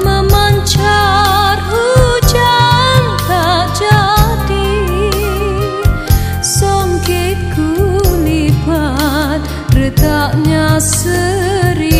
Memancar hujan tak jadi. Songkitku lipat retaknya seri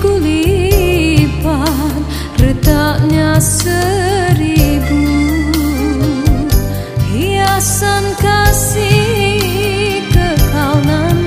Kulipan retaknya seribu. Hiasan kasih kekal nan